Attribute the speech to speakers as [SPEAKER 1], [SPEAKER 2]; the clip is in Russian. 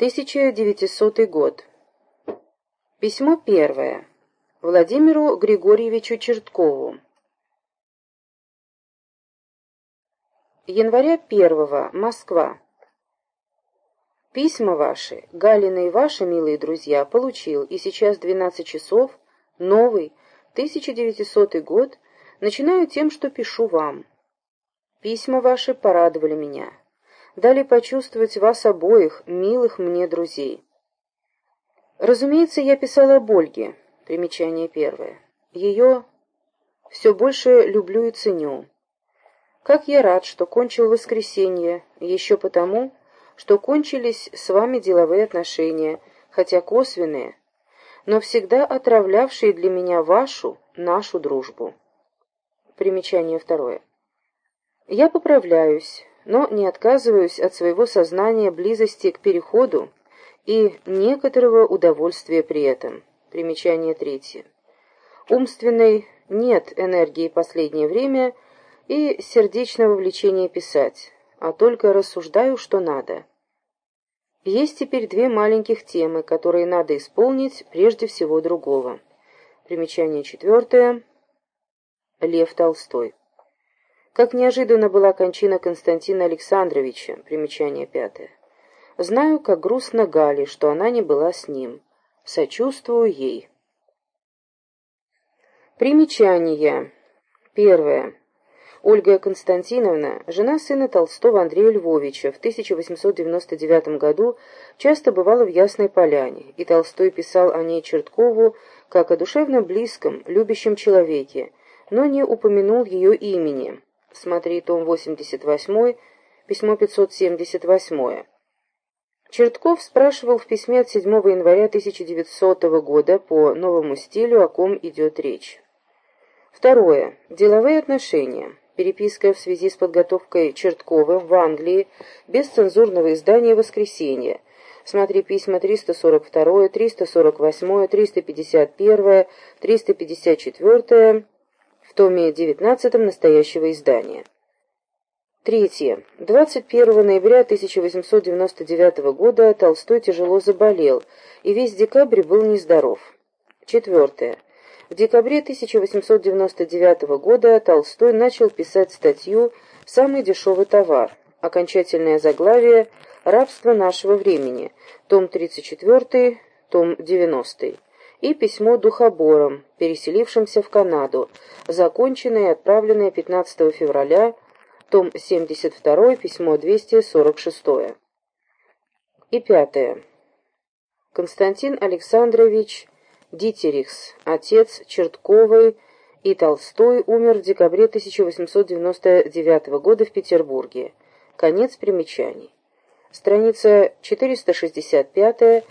[SPEAKER 1] 1900 год. Письмо первое. Владимиру Григорьевичу Черткову. Января первого. Москва. Письма ваши, Галина и ваши, милые друзья, получил, и сейчас 12 часов, новый, 1900 год, начинаю тем, что пишу вам. Письма ваши порадовали меня дали почувствовать вас обоих, милых мне друзей. Разумеется, я писала об Ольге, примечание первое. Ее все больше люблю и ценю. Как я рад, что кончил воскресенье, еще потому, что кончились с вами деловые отношения, хотя косвенные, но всегда отравлявшие для меня вашу, нашу дружбу. Примечание второе. Я поправляюсь, но не отказываюсь от своего сознания близости к переходу и некоторого удовольствия при этом. Примечание третье. Умственной нет энергии последнее время и сердечного влечения писать, а только рассуждаю, что надо. Есть теперь две маленьких темы, которые надо исполнить прежде всего другого. Примечание четвертое. Лев Толстой. Как неожиданно была кончина Константина Александровича, примечание пятое. Знаю, как грустно Гали, что она не была с ним. Сочувствую ей. Примечание. Первое. Ольга Константиновна, жена сына Толстого Андрея Львовича, в 1899 году часто бывала в Ясной Поляне, и Толстой писал о ней Черткову как о душевно близком, любящем человеке, но не упомянул ее имени. Смотри том 88, письмо 578. Чертков спрашивал в письме от 7 января 1900 года по новому стилю, о ком идет речь. Второе. Деловые отношения. Переписка в связи с подготовкой Черткова в Англии без цензурного издания «Воскресенье». Смотри письма 342, 348, 351, 354 в томе 19 настоящего издания. Третье. 21 ноября 1899 года Толстой тяжело заболел, и весь декабрь был нездоров. Четвертое. В декабре 1899 года Толстой начал писать статью «Самый дешевый товар», окончательное заглавие «Рабство нашего времени», том 34, том 90 и письмо духоборам, переселившимся в Канаду, законченное и отправленное 15 февраля, том 72, письмо 246. И пятое. Константин Александрович Дитерихс, отец Чертковой и Толстой, умер в декабре 1899 года в Петербурге. Конец примечаний. Страница 465